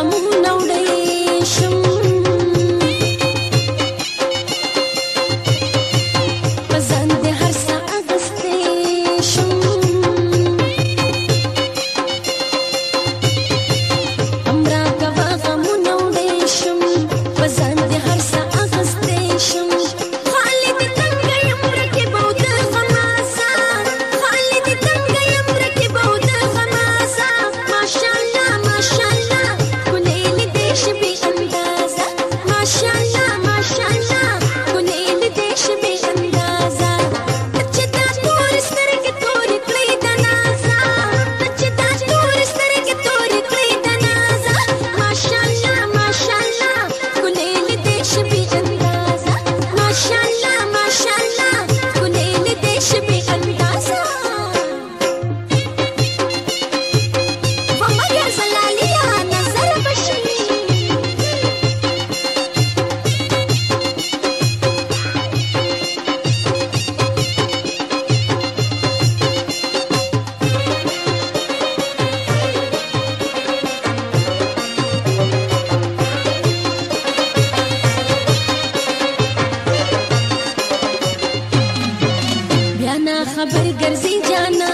I'm सी जाना